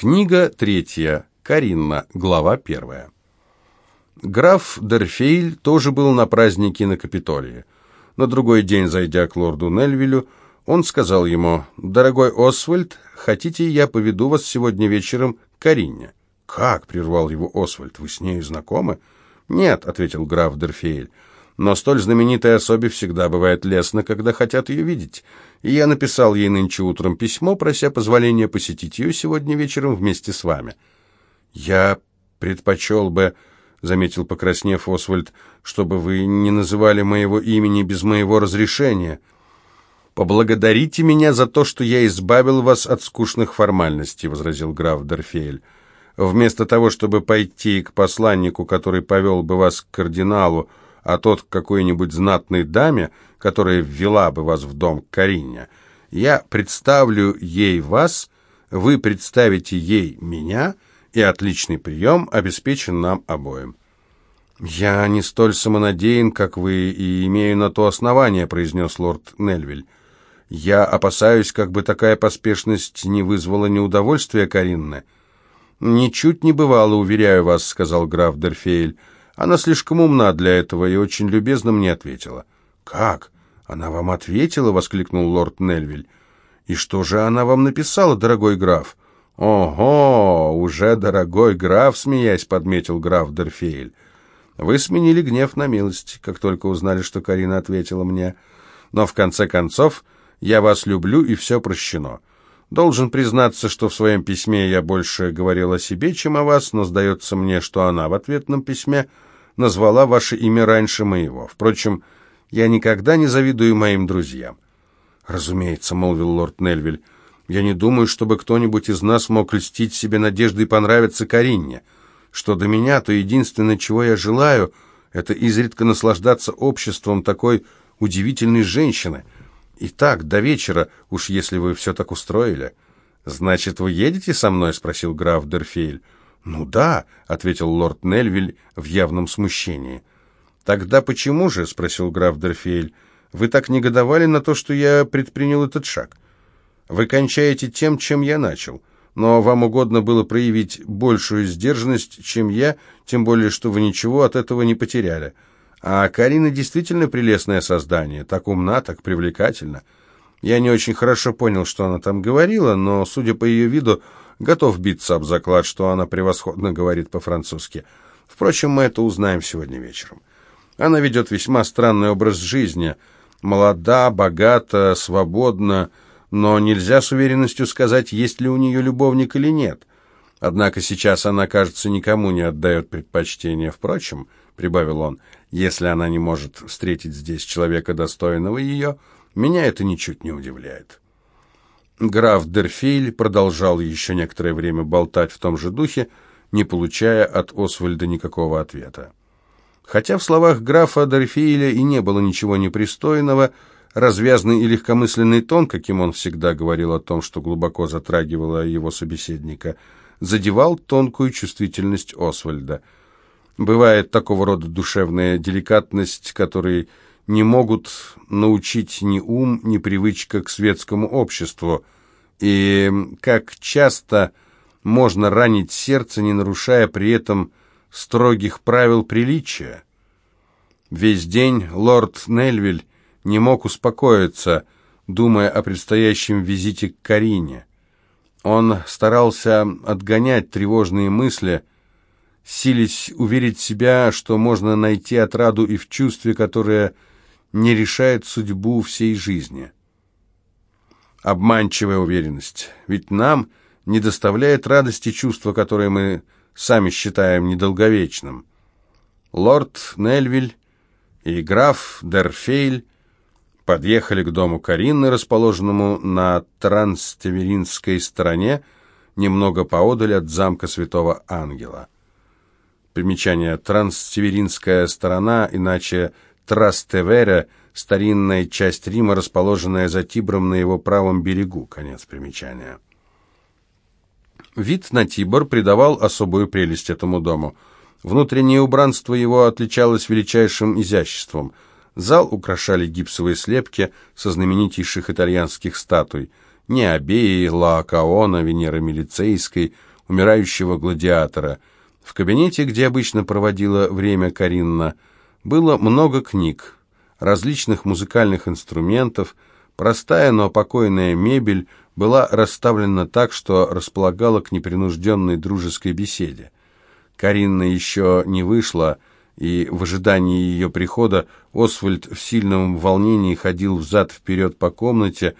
Книга третья. Каринна. Глава первая. Граф Дерфейль тоже был на празднике на Капитолии. На другой день, зайдя к лорду Нельвилю, он сказал ему, «Дорогой Освальд, хотите, я поведу вас сегодня вечером к Каринне?» «Как?» — прервал его Освальд. «Вы с ней знакомы?» «Нет», — ответил граф Дерфейль но столь знаменитой особе всегда бывает лестно, когда хотят ее видеть. И я написал ей нынче утром письмо, прося позволения посетить ее сегодня вечером вместе с вами. «Я предпочел бы», — заметил покраснев Освальд, «чтобы вы не называли моего имени без моего разрешения». «Поблагодарите меня за то, что я избавил вас от скучных формальностей», — возразил граф Дорфейль. «Вместо того, чтобы пойти к посланнику, который повел бы вас к кардиналу, а тот к какой-нибудь знатной даме, которая ввела бы вас в дом к Карине. Я представлю ей вас, вы представите ей меня, и отличный прием обеспечен нам обоим». «Я не столь самонадеян, как вы, и имею на то основание», — произнес лорд Нельвиль. «Я опасаюсь, как бы такая поспешность не вызвала неудовольствия Каринны». «Ничуть не бывало, уверяю вас», — сказал граф Дерфейль. Она слишком умна для этого и очень любезно мне ответила. «Как? Она вам ответила?» — воскликнул лорд Нельвиль. «И что же она вам написала, дорогой граф?» «Ого, уже дорогой граф!» — смеясь, подметил граф Дерфейль. «Вы сменили гнев на милость, как только узнали, что Карина ответила мне. Но в конце концов я вас люблю, и все прощено. Должен признаться, что в своем письме я больше говорил о себе, чем о вас, но сдается мне, что она в ответном письме назвала ваше имя раньше моего. Впрочем, я никогда не завидую моим друзьям. Разумеется, молвил лорд Нельвиль, я не думаю, чтобы кто-нибудь из нас мог льстить себе надеждой понравиться Каринне. Что до меня, то единственное, чего я желаю, это изредка наслаждаться обществом такой удивительной женщины — «Итак, до вечера, уж если вы все так устроили». «Значит, вы едете со мной?» — спросил граф Дерфейль. «Ну да», — ответил лорд Нельвиль в явном смущении. «Тогда почему же?» — спросил граф Дерфейль. «Вы так негодовали на то, что я предпринял этот шаг. Вы кончаете тем, чем я начал. Но вам угодно было проявить большую сдержанность, чем я, тем более, что вы ничего от этого не потеряли». А Карина действительно прелестное создание, так умна, так привлекательна. Я не очень хорошо понял, что она там говорила, но, судя по ее виду, готов биться об заклад, что она превосходно говорит по-французски. Впрочем, мы это узнаем сегодня вечером. Она ведет весьма странный образ жизни. Молода, богата, свободна, но нельзя с уверенностью сказать, есть ли у нее любовник или нет. Однако сейчас она, кажется, никому не отдает предпочтение. Впрочем, — прибавил он, — если она не может встретить здесь человека, достойного ее, меня это ничуть не удивляет. Граф Дерфейль продолжал еще некоторое время болтать в том же духе, не получая от Освальда никакого ответа. Хотя в словах графа Дерфейля и не было ничего непристойного, развязный и легкомысленный тон, каким он всегда говорил о том, что глубоко затрагивало его собеседника, задевал тонкую чувствительность Освальда – Бывает такого рода душевная деликатность, которой не могут научить ни ум, ни привычка к светскому обществу. И как часто можно ранить сердце, не нарушая при этом строгих правил приличия. Весь день лорд Нельвиль не мог успокоиться, думая о предстоящем визите к Карине. Он старался отгонять тревожные мысли, сились уверить себя, что можно найти отраду и в чувстве, которое не решает судьбу всей жизни. Обманчивая уверенность, ведь нам не доставляет радости чувство, которое мы сами считаем недолговечным. Лорд Нельвиль и граф Дерфейль подъехали к дому Каринны, расположенному на Транстеверинской стороне, немного поодаль от замка Святого Ангела. Примечание. Транссеверинская сторона, иначе Трастевера, старинная часть Рима, расположенная за Тибром на его правом берегу. Конец примечания. Вид на Тибр придавал особую прелесть этому дому. Внутреннее убранство его отличалось величайшим изяществом. Зал украшали гипсовые слепки со знаменитейших итальянских статуй. Необеи, Лаокаона, Венеры Милицейской, умирающего гладиатора. В кабинете, где обычно проводила время Каринна, было много книг, различных музыкальных инструментов, простая, но покойная мебель была расставлена так, что располагала к непринужденной дружеской беседе. Каринна еще не вышла, и в ожидании ее прихода Освальд в сильном волнении ходил взад-вперед по комнате.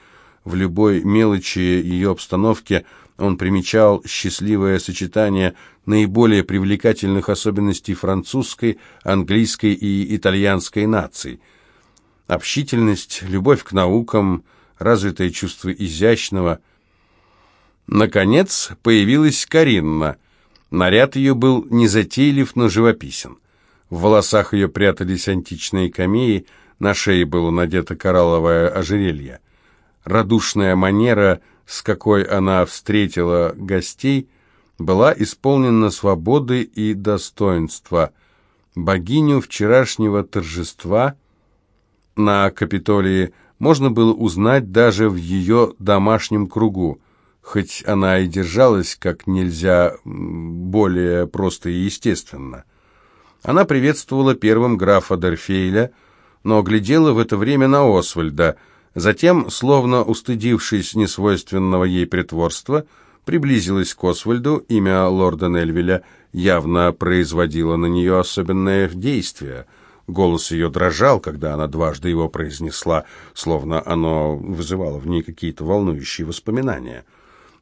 В любой мелочи ее обстановки он примечал счастливое сочетание наиболее привлекательных особенностей французской, английской и итальянской наций. Общительность, любовь к наукам, развитое чувство изящного. Наконец появилась Каринна. Наряд ее был незатейлив, но живописен. В волосах ее прятались античные камеи, на шее было надето коралловое ожерелье. Радушная манера, с какой она встретила гостей, была исполнена свободы и достоинства. Богиню вчерашнего торжества на Капитолии можно было узнать даже в ее домашнем кругу, хоть она и держалась как нельзя более просто и естественно. Она приветствовала первым графа Дерфейля, но глядела в это время на Освальда. Затем, словно устыдившись несвойственного ей притворства, приблизилась к Освальду, имя лорда Нельвиля явно производило на нее особенное действие. Голос ее дрожал, когда она дважды его произнесла, словно оно вызывало в ней какие-то волнующие воспоминания.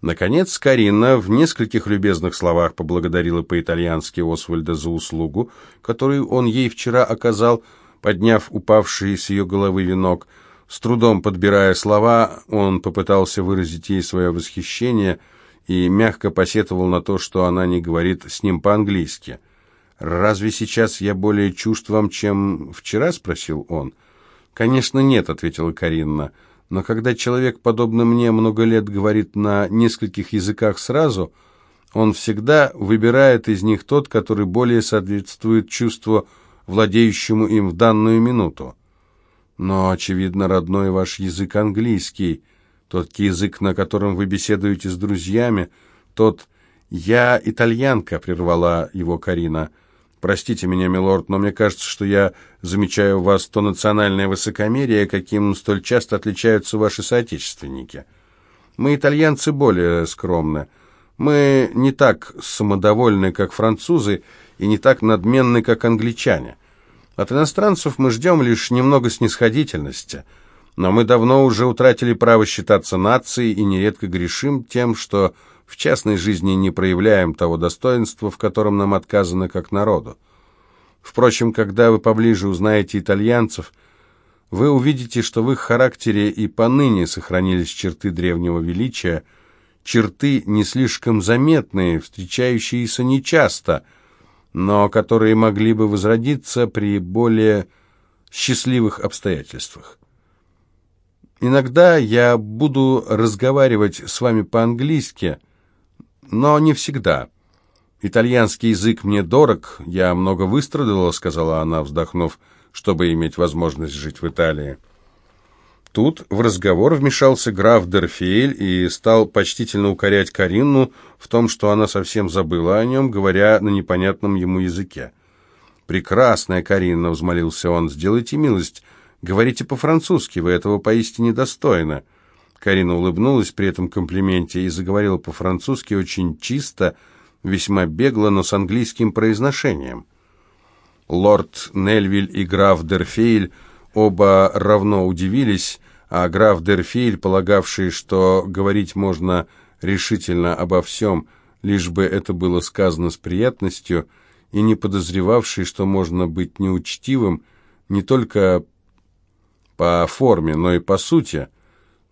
Наконец, Карина в нескольких любезных словах поблагодарила по-итальянски Освальда за услугу, которую он ей вчера оказал, подняв упавший с ее головы венок. С трудом подбирая слова, он попытался выразить ей свое восхищение и мягко посетовал на то, что она не говорит с ним по-английски. «Разве сейчас я более чужд вам, чем вчера?» — спросил он. «Конечно нет», — ответила Каринна. Но когда человек, подобно мне, много лет говорит на нескольких языках сразу, он всегда выбирает из них тот, который более соответствует чувству, владеющему им в данную минуту. Но, очевидно, родной ваш язык английский, тот язык, на котором вы беседуете с друзьями, тот «я итальянка», — прервала его Карина, — Простите меня, милорд, но мне кажется, что я замечаю в вас то национальное высокомерие, каким столь часто отличаются ваши соотечественники. Мы, итальянцы, более скромны. Мы не так самодовольны, как французы, и не так надменны, как англичане. От иностранцев мы ждем лишь немного снисходительности, но мы давно уже утратили право считаться нацией и нередко грешим тем, что в частной жизни не проявляем того достоинства, в котором нам отказано как народу. Впрочем, когда вы поближе узнаете итальянцев, вы увидите, что в их характере и поныне сохранились черты древнего величия, черты не слишком заметные, встречающиеся нечасто, но которые могли бы возродиться при более счастливых обстоятельствах. Иногда я буду разговаривать с вами по-английски, но не всегда. Итальянский язык мне дорог, я много выстрадала, сказала она, вздохнув, чтобы иметь возможность жить в Италии. Тут в разговор вмешался граф Дерфиэль и стал почтительно укорять Каринну в том, что она совсем забыла о нем, говоря на непонятном ему языке. «Прекрасная Каринна», — взмолился он, — «сделайте милость, говорите по-французски, вы этого поистине достойны». Карина улыбнулась при этом комплименте и заговорила по-французски очень чисто, весьма бегло, но с английским произношением. Лорд Нельвиль и граф Дерфейль оба равно удивились, а граф Дерфейль, полагавший, что говорить можно решительно обо всем, лишь бы это было сказано с приятностью, и не подозревавший, что можно быть неучтивым не только по форме, но и по сути –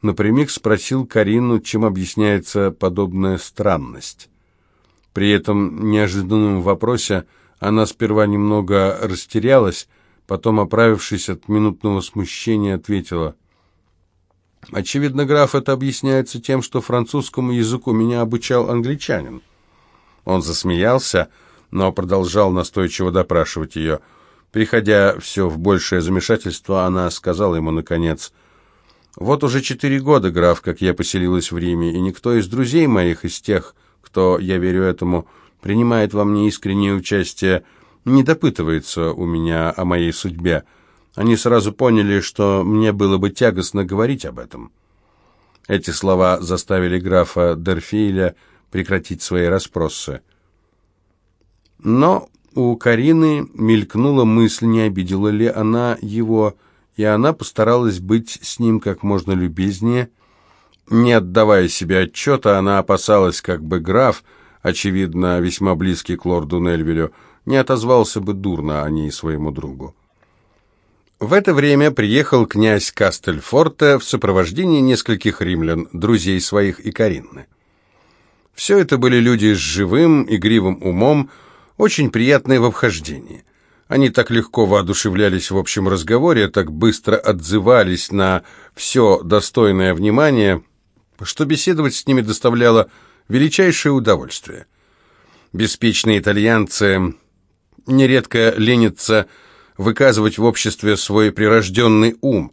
напрямик спросил Карину, чем объясняется подобная странность. При этом неожиданном вопросе она сперва немного растерялась, потом, оправившись от минутного смущения, ответила. «Очевидно, граф, это объясняется тем, что французскому языку меня обучал англичанин». Он засмеялся, но продолжал настойчиво допрашивать ее. Приходя все в большее замешательство, она сказала ему, наконец, — Вот уже четыре года, граф, как я поселилась в Риме, и никто из друзей моих, из тех, кто, я верю этому, принимает во мне искреннее участие, не допытывается у меня о моей судьбе. Они сразу поняли, что мне было бы тягостно говорить об этом. Эти слова заставили графа Дерфиля прекратить свои расспросы. Но у Карины мелькнула мысль, не обидела ли она его, и она постаралась быть с ним как можно любезнее. Не отдавая себе отчета, она опасалась, как бы граф, очевидно, весьма близкий к лорду Нельвилю, не отозвался бы дурно о ней своему другу. В это время приехал князь Кастельфорте в сопровождении нескольких римлян, друзей своих и Каринны. Все это были люди с живым, игривым умом, очень приятные в обхождении. Они так легко воодушевлялись в общем разговоре, так быстро отзывались на все достойное внимание, что беседовать с ними доставляло величайшее удовольствие. Беспечные итальянцы нередко ленятся выказывать в обществе свой прирожденный ум,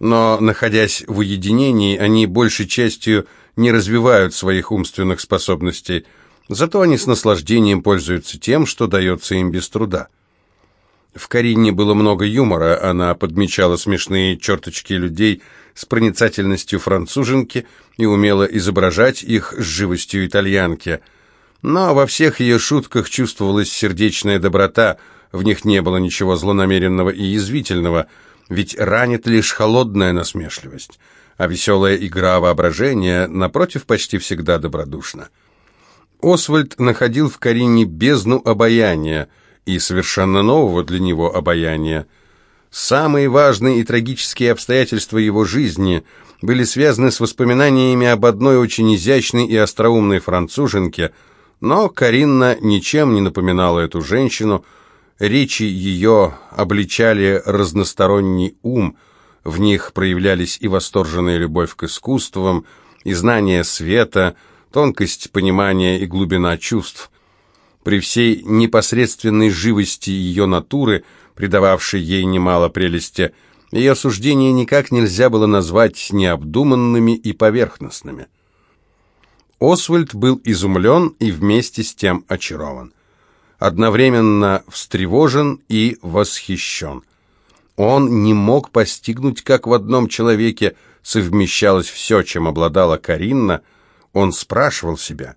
но, находясь в уединении, они большей частью не развивают своих умственных способностей, зато они с наслаждением пользуются тем, что дается им без труда. В Карине было много юмора, она подмечала смешные черточки людей с проницательностью француженки и умела изображать их с живостью итальянки – но во всех ее шутках чувствовалась сердечная доброта, в них не было ничего злонамеренного и язвительного, ведь ранит лишь холодная насмешливость, а веселая игра воображения, напротив, почти всегда добродушна. Освальд находил в Карине бездну обаяния и совершенно нового для него обаяния. Самые важные и трагические обстоятельства его жизни были связаны с воспоминаниями об одной очень изящной и остроумной француженке – но Каринна ничем не напоминала эту женщину, речи ее обличали разносторонний ум, в них проявлялись и восторженная любовь к искусствам, и знание света, тонкость понимания и глубина чувств. При всей непосредственной живости ее натуры, придававшей ей немало прелести, ее суждения никак нельзя было назвать необдуманными и поверхностными. Освальд был изумлен и вместе с тем очарован. Одновременно встревожен и восхищен. Он не мог постигнуть, как в одном человеке совмещалось все, чем обладала Каринна. Он спрашивал себя,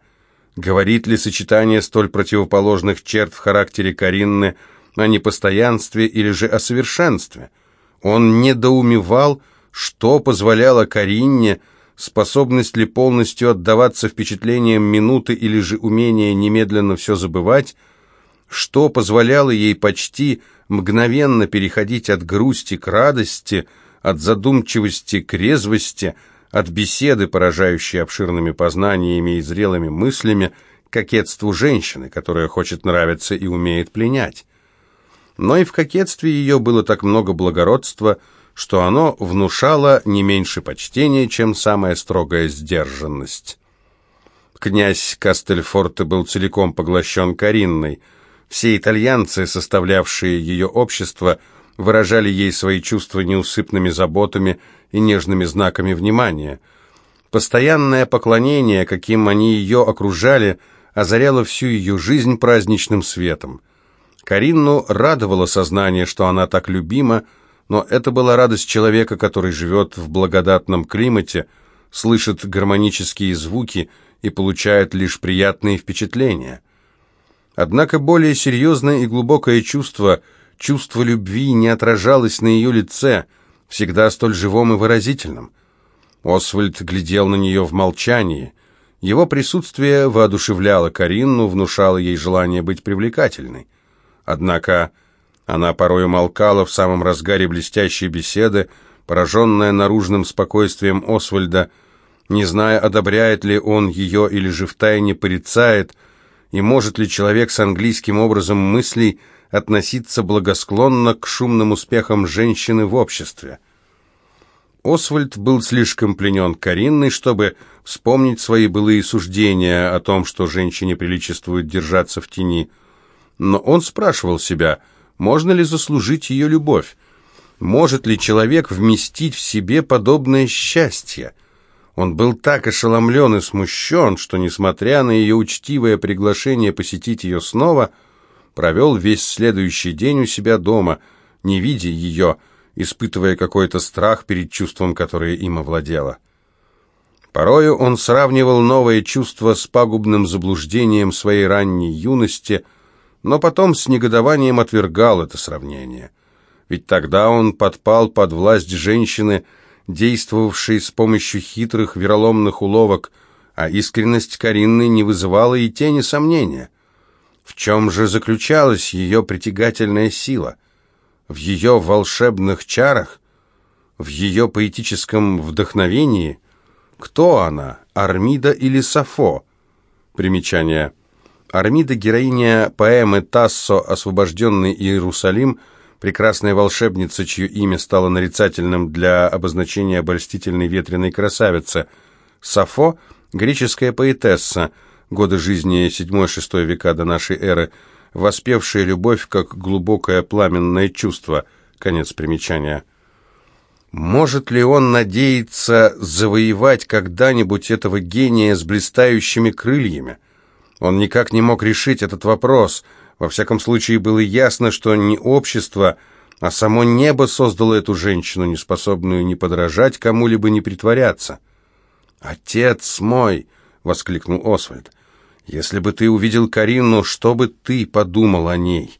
говорит ли сочетание столь противоположных черт в характере Каринны о непостоянстве или же о совершенстве. Он недоумевал, что позволяло Каринне способность ли полностью отдаваться впечатлениям минуты или же умение немедленно все забывать, что позволяло ей почти мгновенно переходить от грусти к радости, от задумчивости к резвости, от беседы, поражающей обширными познаниями и зрелыми мыслями, к кокетству женщины, которая хочет нравиться и умеет пленять. Но и в кокетстве ее было так много благородства – что оно внушало не меньше почтения, чем самая строгая сдержанность. Князь Кастельфорте был целиком поглощен Каринной. Все итальянцы, составлявшие ее общество, выражали ей свои чувства неусыпными заботами и нежными знаками внимания. Постоянное поклонение, каким они ее окружали, озаряло всю ее жизнь праздничным светом. Каринну радовало сознание, что она так любима, но это была радость человека, который живет в благодатном климате, слышит гармонические звуки и получает лишь приятные впечатления. Однако более серьезное и глубокое чувство, чувство любви, не отражалось на ее лице, всегда столь живом и выразительном. Освальд глядел на нее в молчании. Его присутствие воодушевляло Каринну, внушало ей желание быть привлекательной. Однако она порой умолкала в самом разгаре блестящей беседы, пораженная наружным спокойствием Освальда, не зная, одобряет ли он ее или же втайне порицает, и может ли человек с английским образом мыслей относиться благосклонно к шумным успехам женщины в обществе. Освальд был слишком пленен Каринной, чтобы вспомнить свои былые суждения о том, что женщине приличествует держаться в тени. Но он спрашивал себя – можно ли заслужить ее любовь? Может ли человек вместить в себе подобное счастье? Он был так ошеломлен и смущен, что, несмотря на ее учтивое приглашение посетить ее снова, провел весь следующий день у себя дома, не видя ее, испытывая какой-то страх перед чувством, которое им овладело. Порою он сравнивал новое чувство с пагубным заблуждением своей ранней юности, но потом с негодованием отвергал это сравнение. Ведь тогда он подпал под власть женщины, действовавшей с помощью хитрых вероломных уловок, а искренность Каринны не вызывала и тени сомнения. В чем же заключалась ее притягательная сила? В ее волшебных чарах? В ее поэтическом вдохновении? Кто она, Армида или Сафо? Примечание. Армида – героиня поэмы Тассо «Освобожденный Иерусалим», прекрасная волшебница, чье имя стало нарицательным для обозначения обольстительной ветреной красавицы. Сафо – греческая поэтесса, годы жизни 7-6 века до нашей эры, воспевшая любовь как глубокое пламенное чувство. Конец примечания. Может ли он надеяться завоевать когда-нибудь этого гения с блистающими крыльями? Он никак не мог решить этот вопрос – во всяком случае, было ясно, что не общество, а само небо создало эту женщину, неспособную ни подражать кому-либо, ни притворяться. «Отец мой!» — воскликнул Освальд. «Если бы ты увидел Карину, что бы ты подумал о ней?»